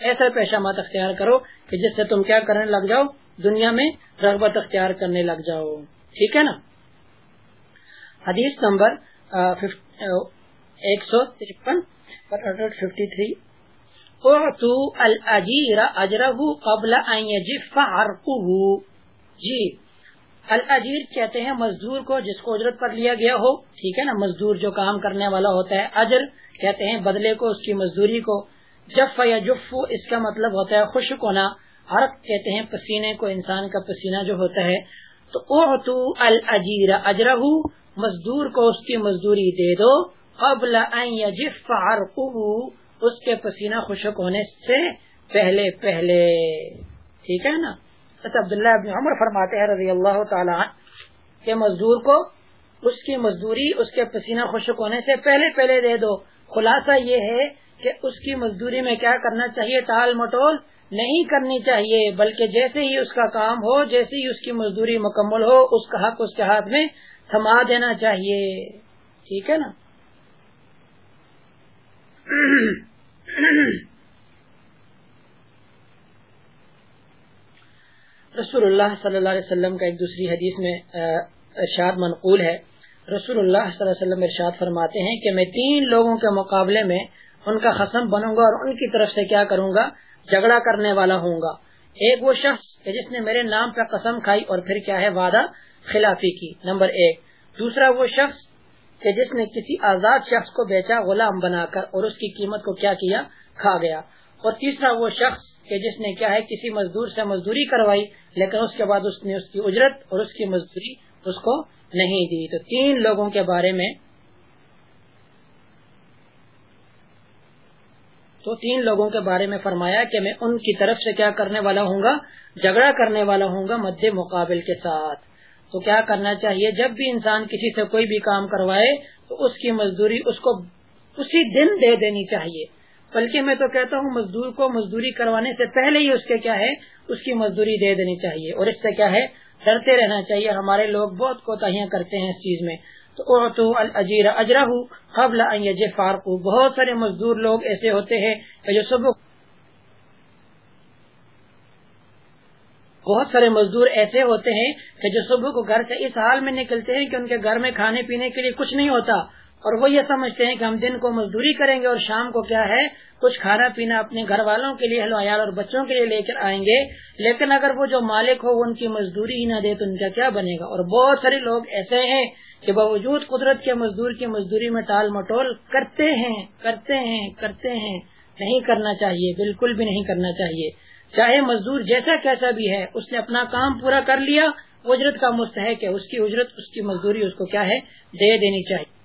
ایسا پیشہ مت اختیار کرو کہ جس سے تم کیا کرنے لگ جاؤ؟ دنیا میں رغبت اختیار کرنے لگ جاؤ۔ ٹھیک ہے نا؟ حدیث نمبر ایک سو ترپن ففٹی تھری۔ اجرہ قبل جی الجیر کہتے ہیں مزدور کو جس کو اجرت پر لیا گیا ہو۔ ٹھیک ہے نا؟ مزدور جو کام کرنے والا ہوتا ہے، اجر کہتے ہیں بدلے کو، اس کی مزدوری کو۔ جف یا جف، اس کا مطلب ہوتا ہے خشک ہونا حرق کہتے ہیں پسینے کو، انسان کا پسینہ جو ہوتا ہے۔ تو او الجیر اجرہ، مزدور کو اس کی مزدوری دے دو۔ قبل جف اس کے پسینہ خشک ہونے سے پہلے پہلے۔ ٹھیک ہے نا؟ عبداللہ ابن عمر فرماتے ہیں رضی اللہ تعالی کہ مزدور کو اس کی مزدوری، اس کے پسینہ خشک ہونے سے پہلے پہلے دے دو۔ خلاصہ یہ ہے کہ اس کی مزدوری میں کیا کرنا چاہیے؟ ٹال مٹول نہیں کرنی چاہیے، بلکہ جیسے ہی اس کا کام ہو، جیسے ہی اس کی مزدوری مکمل ہو، اس کا حق اس کے ہاتھ میں تھما دینا چاہیے۔ ٹھیک ہے نا؟ رسول اللہ صلی اللہ علیہ وسلم کا ایک دوسری حدیث میں ارشاد منقول ہے۔ رسول اللہ صلی اللہ علیہ وسلم ارشاد فرماتے ہیں کہ میں تین لوگوں کے مقابلے میں ان کا خسم بنوں گا اور ان کی طرف سے کیا کروں گا؟ جھگڑا کرنے والا ہوں گا۔ ایک وہ شخص جس نے میرے نام پہ قسم کھائی اور پھر کیا ہے؟ وعدہ خلافی کی۔ نمبر ایک۔ دوسرا وہ شخص کہ جس نے کسی آزاد شخص کو بیچا غلام بنا کر اور اس کی قیمت کو کیا کیا؟ کھا گیا۔ اور تیسرا وہ شخص کہ جس نے کیا ہے؟ کسی مزدور سے مزدوری کروائی، لیکن اس کے بعد اس نے اس کی اجرت اور اس کی مزدوری اس کو نہیں دی۔ تو تین لوگوں کے بارے میں تو تین لوگوں کے بارے میں فرمایا کہ میں ان کی طرف سے کیا کرنے والا ہوں گا؟ جھگڑا کرنے والا ہوں گا مد مقابل کے ساتھ۔ تو کیا کرنا چاہیے؟ جب بھی انسان کسی سے کوئی بھی کام کروائے تو اس کی مزدوری اس کو اسی دن دے دینی چاہیے۔ بلکہ میں تو کہتا ہوں، مزدور کو مزدوری کروانے سے پہلے ہی اس کے کیا ہے؟ اس کی مزدوری دے دینی چاہیے۔ اور اس سے کیا ہے؟ ڈرتے رہنا چاہیے۔ ہمارے لوگ بہت کوتاہیاں کرتے ہیں اس چیز میں۔ تو الجیر اجرا قبل فارق بہت سارے مزدور لوگ ایسے ہوتے ہیں کہ جو صبح بہت سارے مزدور ایسے ہوتے ہیں کہ جو صبح کو گھر سے اس حال میں نکلتے ہیں کہ ان کے گھر میں کھانے پینے کے لیے کچھ نہیں ہوتا۔ اور وہ یہ سمجھتے ہیں کہ ہم دن کو مزدوری کریں گے اور شام کو کیا ہے؟ کچھ کھانا پینا اپنے گھر والوں کے لیے عیال اور بچوں کے لیے لے کر آئیں گے۔ لیکن اگر وہ جو مالک ہو، وہ ان کی مزدوری ہی نہ دے تو ان کا کیا بنے گا؟ اور بہت سارے لوگ ایسے ہیں کہ باوجود قدرت کے مزدور کی مزدوری میں ٹال مٹول کرتے ہیں کرتے ہیں کرتے ہیں، نہیں کرنا چاہیے، بالکل بھی نہیں کرنا چاہیے۔ چاہے مزدور جیسا کیسا بھی ہے، اس نے اپنا کام پورا کر لیا، اجرت کا مستحق ہے، اس کی اجرت، اس کی مزدوری، اس کو کیا ہے؟ دے دینی چاہیے۔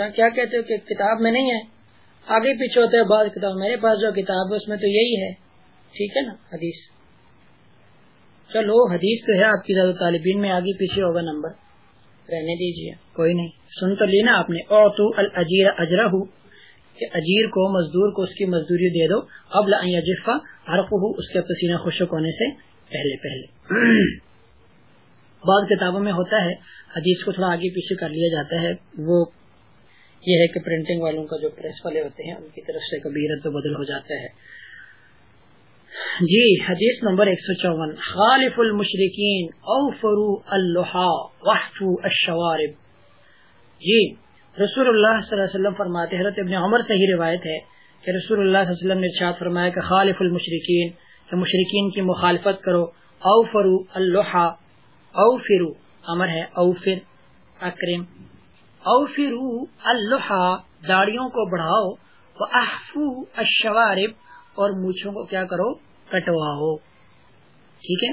اچھا کیا کہتے ہو کہ کتاب میں نہیں ہے؟ آگے پیچھے ہوتے بعض کتاب میرے پاس جو کتاب ہے، اس میں تو یہی ہے۔ ٹھیک ہے نا، حدیث۔ چلو، حدیث تو ہے، آپ کی زیادہ طالبین میں آگے پیچھے ہوگا نمبر۔ رہنے دیجیے کوئی نہیں۔ سن تو لینا آپ نے او تو الجیر اجرا کہ اجیر کو، مزدور کو، اس کی مزدوری دے دو۔ اب لفا ہر ہو اس کے پسینہ خشک ہونے سے پہلے پہلے۔ بعض کتابوں میں ہوتا ہے، حدیث کو تھوڑا آگے پیچھے کر لیا جاتا ہے۔ وہ یہ ہے کہ پرنٹنگ والوں کا جو پریس والے ہوتے ہیں، ان کی طرف سے کبھی رد و بدل ہو جاتا ہے۔ جی حدیث نمبر ایک سو چون۔ خالف المشرقین او فرو اللہ الشوارب۔ جی رسول اللہ صلی اللہ علیہ وسلم فرماتے حضرت ابن عمر سے ہی روایت ہے کہ رسول اللہ صلی اللہ علیہ وسلم نے ارشاد فرمایا کہ خالف المشرقین کہ مشرقین کی مخالفت کرو۔ او فرو اللہ او فرو امر ہے او فر اکرم۔ او فرو اللہ داڑیوں کو بڑھاؤ احفو الشوارب، اور مونچھوں کو کیا کرو، کٹواؤ۔ ٹھیک ہے؟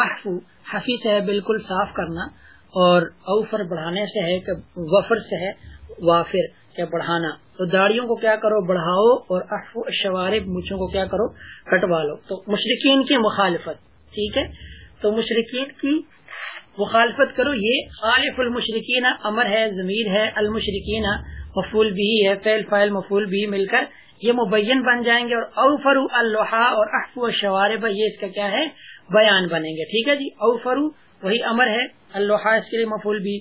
احفو حفی سے ہے، بالکل صاف کرنا۔ اور اوفر بڑھانے سے ہے کہ وفر سے ہے، وافر کیا بڑھانا۔ تو داڑیوں کو کیا کرو، بڑھاؤ، اور افو شوارب مچھوں کو کیا کرو، کٹوا لو۔ تو مشرقین کی مخالفت، ٹھیک ہے؟ تو مشرقین کی مخالفت کرو، یہ خالف المشرقین امر ہے، ضمیر ہے المشرقین مفول بھی ہے فیل فائل مفول بھی مل کر یہ مبین بن جائیں گے اور اوفرو الحا اور احفو شوارب یہ اس کا کیا ہے؟ بیان بنیں گے۔ ٹھیک ہے جی؟ اوفرو وہی امر ہے اللہ اس کے لیے مفول بھی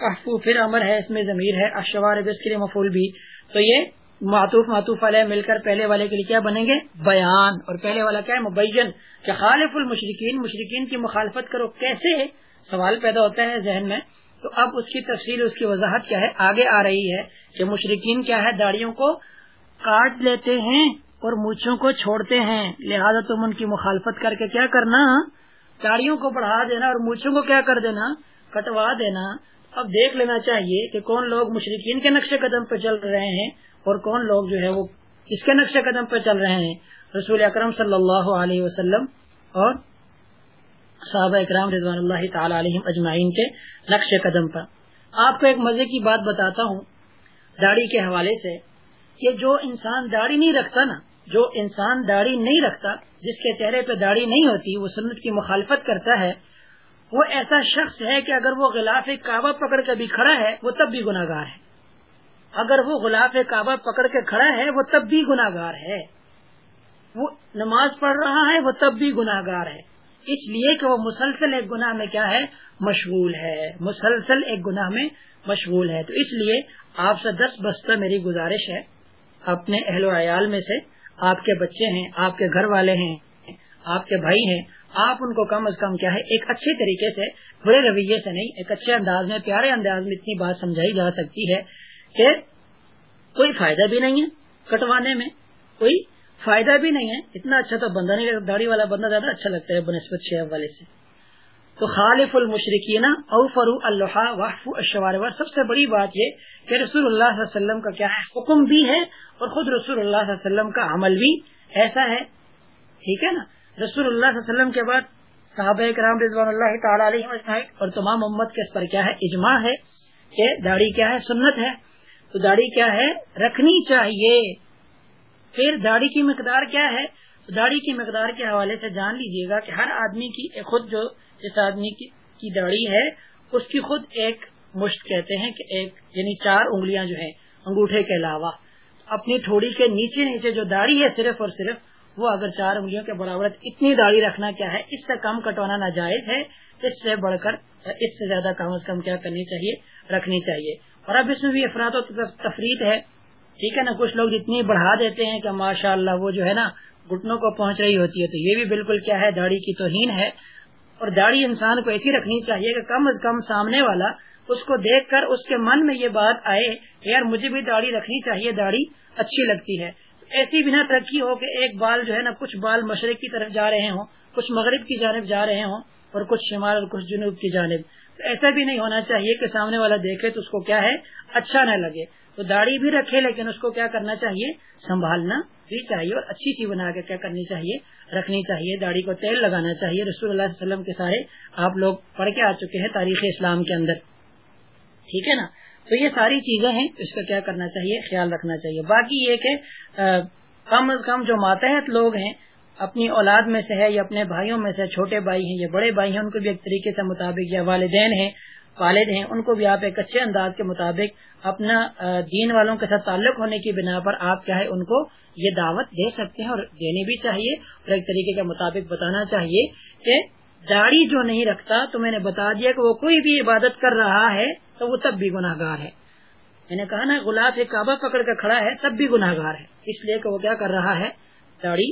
احفو پھر امر ہے، اس میں ضمیر ہے اشوارب اس کے لیے مفول بھی۔ تو یہ معطوف معطوف علیہ، مل کر پہلے والے کے لیے کیا بنیں گے؟ بیان. اور پہلے والا کیا ہے؟ مبین. کہ خالف المشرقین مشرقین کی مخالفت کرو کیسے؟ سوال پیدا ہوتا ہے ذہن میں. تو اب اس کی تفصیل، اس کی وضاحت کیا ہے؟ آگے آ رہی ہے کہ مشرقین کیا ہے؟ داڑیوں کو کاٹ لیتے ہیں اور مونچھوں کو چھوڑتے ہیں. لہذا تم ان کی مخالفت کر کے کیا کرنا؟ داڑیوں کو بڑھا دینا اور مونچھوں کو کیا کر دینا؟ کٹوا دینا. اب دیکھ لینا چاہیے کہ کون لوگ مشرقین کے نقش قدم پہ چل رہے ہیں اور کون لوگ جو ہے وہ اس کے نقش قدم پہ چل رہے ہیں؟ رسول اکرم صلی اللہ علیہ وسلم اور صحابہ اکرام رضوان اللہ تعالی علیہ اجمعین کے نقش قدم پر۔ آپ کو ایک مزے کی بات بتاتا ہوں داڑھی کے حوالے سے کہ جو انسان داڑھی نہیں رکھتا نا، جو انسان داڑھی نہیں رکھتا، جس کے چہرے پہ داڑھی نہیں ہوتی، وہ سنت کی مخالفت کرتا ہے، وہ ایسا شخص ہے کہ اگر وہ غلاف کعبہ پکڑ کے بھی کھڑا ہے، وہ تب بھی گناگار ہے۔ اگر وہ غلاف کعبہ پکڑ کے کھڑا ہے، وہ تب بھی گناگار ہے۔ وہ نماز پڑھ رہا ہے، وہ تب بھی گناگار ہے۔ اس لیے کہ وہ مسلسل ایک گناہ میں کیا ہے؟ مشغول ہے۔ مسلسل ایک گناہ میں مشغول ہے۔ تو اس لیے آپ سے دس بستہ میری گزارش ہے۔ اپنے اہل و عیال میں سے آپ کے بچے ہیں، آپ کے گھر والے ہیں، آپ کے بھائی ہیں، آپ ان کو کم از کم کیا ہے، ایک اچھے طریقے سے، برے رویے سے نہیں، ایک اچھے انداز میں، پیارے انداز میں اتنی بات سمجھائی جا سکتی ہے کہ کوئی فائدہ بھی نہیں ہے کٹوانے میں، کوئی فائدہ بھی نہیں ہے۔ اتنا اچھا تو بندہ نہیں، داڑھی والا بندہ زیادہ اچھا لگتا ہے بنسبت شیب والے سے۔ تو خالف المشرقین او فرو اللہ وحف اشوار سب سے بڑی بات یہ کہ رسول اللہ صلی اللہ علیہ وسلم کا کیا ہے حکم بھی ہے اور خود رسول اللہ صلی اللہ علیہ وسلم کا عمل بھی ایسا ہے۔ ٹھیک ہے نا؟ رسول اللہ صلی اللہ علیہ وسلم کے بعد صحابہ کرام رضوان اللہ تعالی علیہ اور تمام امت کے اس پر کیا ہے؟ اجماع ہے کہ داڑھی کیا ہے؟ سنت ہے۔ تو داڑھی کیا ہے؟ رکھنی چاہیے۔ پھر داڑھی کی مقدار کیا ہے؟ داڑھی کی مقدار کے حوالے سے جان لیجیے گا کہ ہر آدمی کی خود جو جس آدمی کی داڑھی ہے، اس کی خود ایک مشت کہتے ہیں کہ ایک یعنی چار انگلیاں جو ہیں، انگوٹھے کے علاوہ۔ اپنی تھوڑی کے نیچے نیچے جو داڑھی ہے صرف اور صرف، وہ اگر چار انگلیوں کے برابر اتنی داڑھی رکھنا کیا ہے، اس سے کم کٹوانا ناجائز ہے۔ اس سے بڑھ کر، اس سے زیادہ کم از کم کیا کرنی چاہیے؟ رکھنی چاہیے۔ اور اب اس میں بھی افراد و تفریح ہے۔ ٹھیک ہے نا؟ کچھ لوگ اتنی بڑھا دیتے ہیں کہ ماشاء اللہ وہ جو ہے نا گٹنوں کو پہنچ رہی ہوتی ہے۔ تو یہ بھی بالکل کیا ہے؟ داڑھی کی توہین ہے۔ اور داڑھی انسان کو ایسی رکھنی چاہیے کہ کم از کم سامنے والا اس کو دیکھ کر اس کے من میں یہ بات آئے کہ یار مجھے بھی داڑھی رکھنی چاہیے، داڑھی اچھی لگتی ہے۔ ایسی بنا ترقی ہو کہ ایک بال جو ہے نا کچھ بال مشرق کی طرف جا رہے ہوں، کچھ مغرب کی جانب جا رہے ہوں اور کچھ شمال اور کچھ جنوب کی جانب۔ ایسا بھی نہیں ہونا چاہیے کہ سامنے والا دیکھے تو اس کو کیا ہے؟ اچھا نہ لگے۔ تو داڑھی بھی رکھے لیکن اس کو کیا کرنا چاہیے؟ سنبھالنا بھی چاہیے اور اچھی سی بنا کے کیا کرنی چاہیے؟ رکھنی چاہیے۔ داڑھی کو تیل لگانا چاہیے۔ رسول اللہ علیہ وسلم کے سارے آپ لوگ پڑھ کے آ چکے ہیں تاریخ اسلام کے اندر۔ ٹھیک ہے نا؟ تو یہ ساری چیزیں ہیں۔ اس کا کیا کرنا چاہیے؟ خیال رکھنا چاہیے۔ باقی یہ کہ کم از کم جو ماتحت لوگ ہیں اپنی اولاد میں سے ہے یا اپنے بھائیوں میں سے چھوٹے بھائی ہیں یا بڑے بھائی ہیں، ان کو بھی ایک طریقے سے مطابق، یا والدین ہیں، والد ہیں، ان کو بھی آپ ایک اچھے انداز کے مطابق اپنا دین والوں کے ساتھ تعلق ہونے کی بنا پر آپ کیا ہے، ان کو یہ دعوت دے سکتے ہیں اور دینی بھی چاہیے اور ایک طریقے کے مطابق بتانا چاہیے کہ داڑھی جو نہیں رکھتا تو میں نے بتا دیا کہ وہ کوئی بھی عبادت کر رہا ہے تو وہ تب بھی گناہ گار ہے۔ میں نے کہا نا گلاب ایک کعبہ پکڑ کے کھڑا ہے، تب بھی گناہ گار ہے۔ اس لیے کہ وہ کیا کر رہا ہے، داڑھی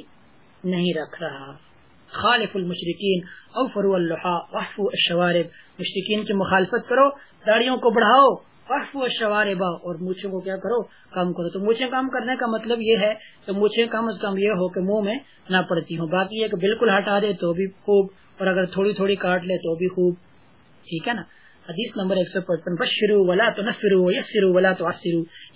نہیں رکھ رہا۔ خالف المشرقین او فرو اللہ الشوارب۔ مشرقین کی مخالفت کرو، داڑیوں کو بڑھاؤ و شواربا اور مونچھوں کو کیا کرو؟ کم کرو۔ تو مونچھیں کم کرنے کا مطلب یہ ہے کہ مونچھیں کم از کم یہ ہو کہ منہ میں نہ پڑتی ہوں۔ باقی یہ کہ بالکل ہٹا دے تو بھی خوب، اور اگر تھوڑی تھوڑی کاٹ لے تو بھی خوب۔ ٹھیک ہے نا؟ حدیث نمبر ایک سو پچپن۔ بس شروع والا تو نہ فرو یا سرو والا تو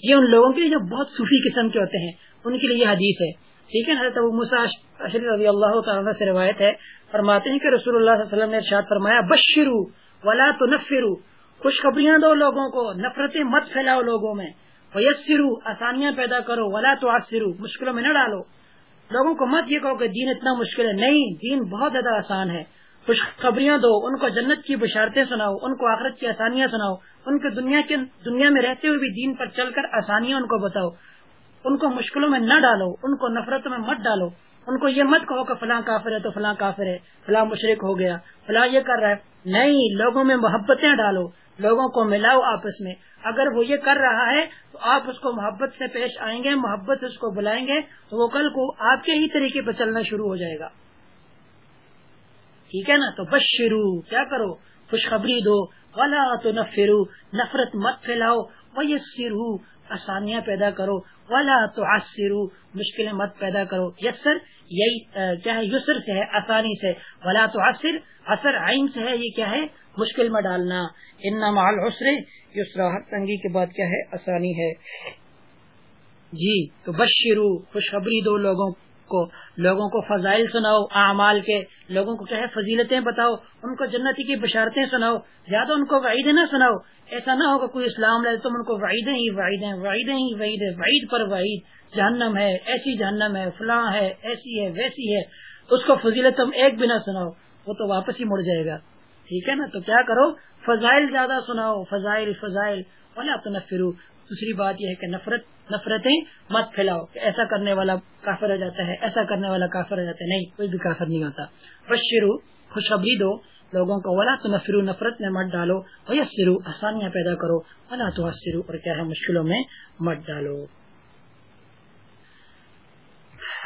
یہ ان لوگوں کے لیے جو بہت صوفی قسم کے ہوتے ہیں، ان کے لیے یہ حدیث ہے۔ ٹھیک ہے؟ حضرت ابو مساشر رضی اللہ تعالیٰ سے روایت ہے، فرماتے ہیں کہ رسول اللہ صلی اللہ علیہ وسلم نے ارشاد فرمایا، بشرو ولا تو نفرو خوشخبریاں دو لوگوں کو، نفرتیں مت پھیلاؤ لوگوں میں، ویسرو، آسانیاں پیدا کرو، ولا تو آسرو مشکلوں میں نہ ڈالو۔ لوگوں کو مت یہ کہو کہ دین اتنا مشکل ہے۔ نہیں، دین بہت زیادہ آسان ہے۔ خوشخبریاں دو، ان کو جنت کی بشارتیں سناؤ، ان کو آخرت کی آسانیاں سناؤ، ان کے دنیا کے دنیا میں رہتے ہوئے بھی دین پر چل کر آسانیاں ان کو بتاؤ۔ ان کو مشکلوں میں نہ ڈالو، ان کو نفرتوں میں مت ڈالو۔ ان کو یہ مت کہو کہ فلاں کافر ہے تو فلاں کافر ہے، فلاں مشرق ہو گیا، فلاں یہ کر رہا ہے۔ نہیں، لوگوں میں محبتیں ڈالو، لوگوں کو ملاؤ آپس میں۔ اگر وہ یہ کر رہا ہے تو آپ اس کو محبت سے پیش آئیں گے، محبت سے اس کو بلائیں گے، تو وہ کل کو آپ کے ہی طریقے پہ چلنا شروع ہو جائے گا۔ ٹھیک ہے نا؟ تو بس شروع کیا کرو؟ خوشخبری دو۔ ولا تو نفرو نفرت مت پھیلاؤ۔ وہ سرو آسانیاں پیدا کرو، ولا تو آسرو مشکلیں مت پیدا کرو۔ یسر، یہی کیا ہے؟ یسر سے ہے، آسانی سے۔ ولا تو آسر اثر عین سے ہے، یہ کیا ہے؟ مشکل میں ڈالنا۔ ان مال حسر یسرا، ہر تنگی کے بعد کیا ہے؟ آسانی ہے۔ جی تو بشرو، خوشخبری دو لوگوں کو، لوگوں کو فضائل سناؤ، اعمال کے، لوگوں کو کیا ہے فضیلتیں بتاؤ، ان کو جنتی کی بشارتیں سناؤ، زیادہ ان کو وعیدیں نہ سناؤ، ایسا نہ ہوگا کوئی اسلام لے تم ان کو وعیدیں ہی وعیدیں وعیدیں ہی وعید وعید پر وعید، جہنم ہے، ایسی جہنم ہے، فلاں ہے، ایسی ہے، ویسی ہے، اس کو فضیلت تم ایک بھی نہ سناؤ، وہ تو واپس ہی مڑ جائے گا۔ ٹھیک ہے نا؟ تو کیا کرو؟ فضائل زیادہ سناؤ، فضائل فضائل بولے آپ تو دوسری بات یہ ہے کہ نفرت نفرتیں مت پھیلاؤ کہ ایسا کرنے والا کافر ہو جاتا ہے، ایسا کرنے والا کافر ہو جاتا ہے۔ نہیں، کوئی بھی کافر نہیں ہوتا۔ بس شروع خوشخبری دو لوگوں کو۔ ولا تو نفرو نفرت میں مت ڈالو۔ سرو آسانیاں پیدا کرو۔ ولا تو سرو اور کیا ہے، مشکلوں میں مت ڈالو۔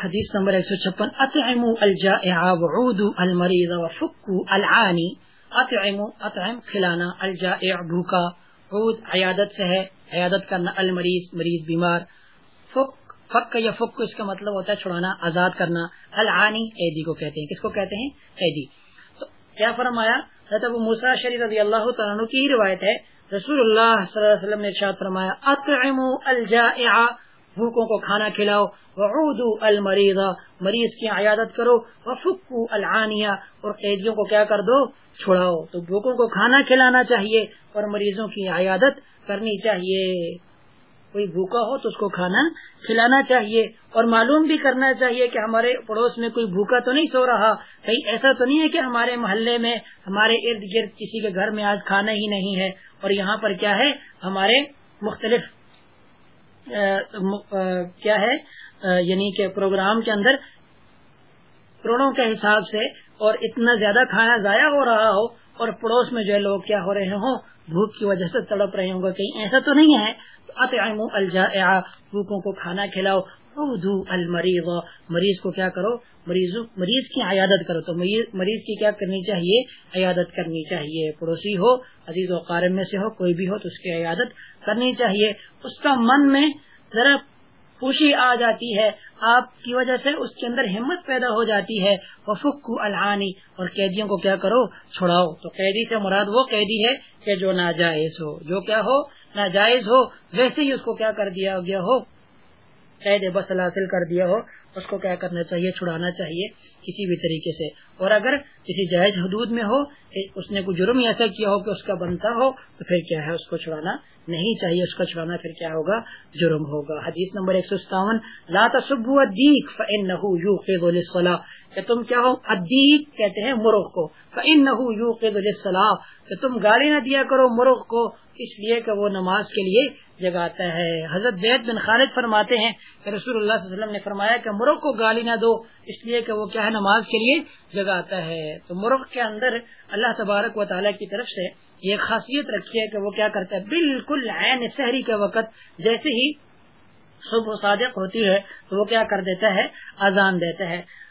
حدیث نمبر ایک سو چھپن۔ اطعم الجائع وعود المریض وفکو العانی اطعم اطعم، کھلانا۔ الجائع، بھوکا۔ عود عیادت سے ہے۔ عیادت کرنا، المریض، مریض بیمار، فک فک یا فک اس کا مطلب ہوتا ہے چھڑانا، آزاد کرنا، العانی قیدی کو کہتے ہیں۔ کس کو کہتے ہیں؟ قیدی تو کیا فرمایا؟ حضرت ابو موسیٰ شریف رضی اللہ تعالیٰ کی روایت ہے۔ رسول اللہ صلی اللہ علیہ وسلم نے ارشاد فرمایا، اطعموا الجائع، بھوکوں کو کھانا کھلاؤ، وعودوا المریض، مریض کی عیادت کرو، وفکوا العانیہ، اور قیدیوں کو کیا کر دو؟ چھڑاؤ۔ تو بھوکوں کو کھانا کھلانا چاہیے اور مریضوں کی عیادت کرنی چاہیے۔ کوئی بھوکا ہو تو اس کو کھانا کھلانا چاہیے اور معلوم بھی کرنا چاہیے کہ ہمارے پڑوس میں کوئی بھوکا تو نہیں سو رہا۔ کہیں ایسا تو نہیں ہے کہ ہمارے محلے میں ہمارے ارد گرد کسی کے گھر میں آج کھانا ہی نہیں ہے۔ اور یہاں پر کیا ہے؟ ہمارے مختلف کیا ہے؟ یعنی کہ پروگرام کے اندر کروڑوں کے حساب سے اور اتنا زیادہ کھانا ضائع ہو رہا ہو اور پڑوس میں جو لوگ کیا ہو رہے ہوں بھوک کی وجہ سے تڑپ رہے ہوں گے کہیں ایسا تو نہیں ہے، تو الجا بھوکوں کو کھانا کھلاؤ المریض، مریض کو کیا کرو، مریض مریض کی عیادت کرو، تو مریض کی کیا کرنی چاہیے؟ عیادت کرنی چاہیے، پڑوسی ہو، عزیز و قارم میں سے ہو، کوئی بھی ہو، تو اس کی عیادت کرنی چاہیے۔ اس کا من میں ذرا خوشی آ جاتی ہے۔ آپ کی وجہ سے اس کے اندر ہمت پیدا ہو جاتی ہے۔ وفق العانی اور قیدیوں کو کیا کرو؟ چھڑاؤ۔ تو قیدی سے مراد وہ قیدی ہے کہ جو ناجائز ہو۔ جو کیا ہو؟ ناجائز ہو۔ ویسے ہی اس کو کیا کر دیا گیا ہو؟ قید بس حاصل کر دیا ہو۔ اس کو کیا کرنا چاہیے؟ چھڑانا چاہیے کسی بھی طریقے سے۔ اور اگر کسی جائز حدود میں ہو اس نے کوئی جرم ایسا کیا ہو کہ اس کا بنتا ہو، تو پھر کیا ہے؟ اس کو چھڑانا نہیں چاہیے اس کو چھڑانا پھر کیا ہوگا؟ جرم ہوگا۔ حدیث نمبر ایک سو ستاون لاتا سبو ادیق یو کہ تم کیا ہو؟ ادیق کہتے ہیں مرغ کو۔ فن نہ کہ تم گالی نہ دیا کرو مرغ کو۔ اس لیے کہ وہ نماز کے لیے جگاتا ہے۔ حضرت بیت بن خالد فرماتے ہیں کہ رسول اللہ صلی اللہ علیہ وسلم نے فرمایا کہ مرغ کو گالی نہ دو۔ اس لیے کہ وہ کیا ہے؟ نماز کے لیے جگاتا ہے۔ تو مرغ کے اندر اللہ تبارک و تعالیٰ کی طرف سے یہ خاصیت رکھی ہے کہ وہ کیا کرتا ہے؟ بالکل عین سحری کے وقت جیسے ہی صبح صادق ہوتی ہے تو وہ کیا کر دیتا ہے؟ اذان دیتا ہے۔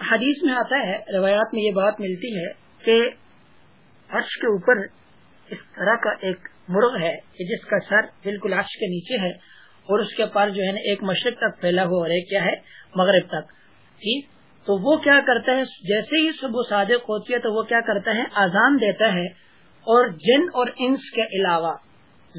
حدیث میں آتا ہے، روایات میں یہ بات ملتی ہے کہ عرش کے اوپر اس طرح کا ایک مرغ ہے کہ جس کا سر بالکل عرش کے نیچے ہے اور اس کے پار جو ہے نا، ایک مشرق تک پھیلا ہوا اور ایک کیا ہے، مغرب تک۔ ٹھیک تو وہ کیا کرتا ہے؟ جیسے ہی صبح صادق ہوتی ہے تو وہ کیا کرتا ہے؟ آزان دیتا ہے۔ اور جن اور انس کے علاوہ،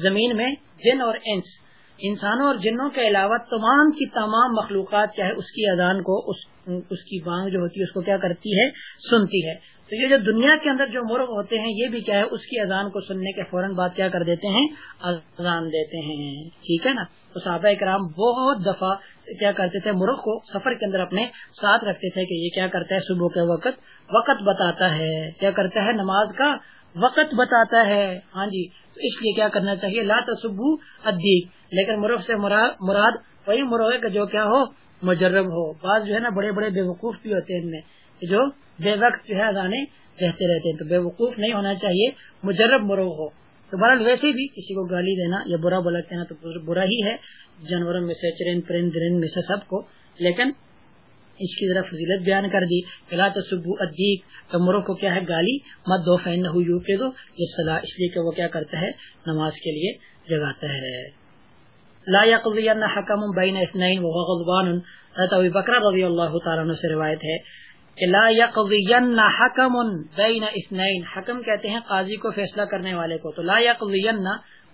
زمین میں جن اور انس۔ انسانوں اور جنوں کے علاوہ تمام کی تمام مخلوقات کیا ہے اس کی اذان کو، اس اس کی بانگ جو ہوتی ہے، اس کو کیا کرتی ہے؟ سنتی ہے۔ تو یہ جو دنیا کے اندر جو مرغ ہوتے ہیں، یہ بھی کیا ہے، اس کی اذان کو سننے کے فوراً بعد کیا کر دیتے ہیں؟ اذان دیتے ہیں۔ ٹھیک ہے نا؟ تو صحابہ کرام بہت دفعہ کیا کرتے تھے، مرغ کو سفر کے اندر اپنے ساتھ رکھتے تھے کہ یہ کیا کرتا ہے صبح کے وقت؟ وقت بتاتا ہے۔ کیا کرتا ہے نماز کا؟ وقت بتاتا ہے۔ ہاں جی اس لیے کیا کرنا چاہیے؟ لا تصبو ادیق لیکن مرغ سے مراد وہی مرغ ہے کہ جو کیا ہو، مجرب ہو۔ بعض جو ہے نا بڑے بڑے بے وقوف بھی ہوتے ہیں ان میں جو بے وقت جو ہے ادانے رہتے رہتے ہیں۔ تو بے وقوف نہیں ہونا چاہیے، مجرب مرغ ہو۔ تو بہرحال ویسے بھی کسی کو گالی دینا یا برا بولا کہنا تو برا ہی ہے۔ جانوروں میں سے، چرند پرند درند میں سے سب کو۔ لیکن اس کی ذرا فضیلت بیان کر دی کلا تصبو ادیق تو مرغ کو کیا ہے؟ گالی مت دو فین نہ دو یہ صلاح اس لیے کہ وہ کیا کرتا ہے؟ نماز کے لیے جگاتا ہے۔ لا يقضين حكم بين اثنين وهو غضبان. حضرت ابو بکر رضی اللہ تعالی عنہ سے روایت ہے کہ لا يقضين حكم بين اثنين حکم کہتے ہیں قاضی کو فیصلہ کرنے والے کو. تو لا يقضين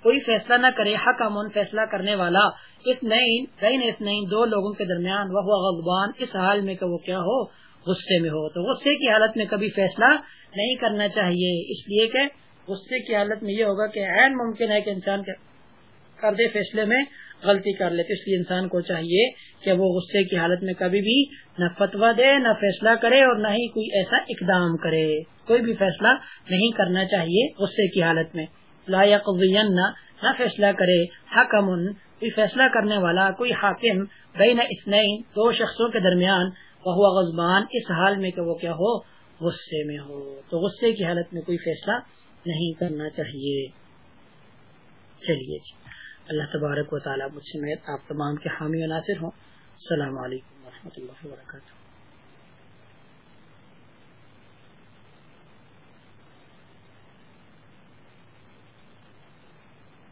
کوئی فیصلہ نہ کرے حکم فیصلہ کرنے والا اثنين بین اثنين دو لوگوں کے درمیان، وہ غضبان، اس حال میں کہ وہ کیا ہو؟ غصے میں ہو. تو غصے کی حالت میں کبھی فیصلہ نہیں کرنا چاہیے. اس لیے کہ غصے کی حالت میں یہ ہوگا کہ عین ممکن ہے کہ انسان کر دے فیصلے میں غلطی کر لے۔ تو اس لیے انسان کو چاہیے کہ وہ غصے کی حالت میں کبھی بھی نہ فتوا دے، نہ فیصلہ کرے اور نہ ہی کوئی ایسا اقدام کرے۔ کوئی بھی فیصلہ نہیں کرنا چاہیے غصے کی حالت میں۔ لا نہ نہ فیصلہ کرے۔ حکم کوئی فیصلہ کرنے والا، کوئی حاکم۔ بین اسنین دو شخصوں کے درمیان۔ وہ غزبان اس حال میں کہ وہ کیا ہو؟ غصے میں ہو۔ تو غصے کی حالت میں کوئی فیصلہ نہیں کرنا چاہیے۔ چلیے جی۔ اللہ تبارک و تعالیٰ مجھ سے آپ تمام کے حامی و ناصر ہوں۔ السلام علیکم ورحمۃ اللہ وبرکاتہ۔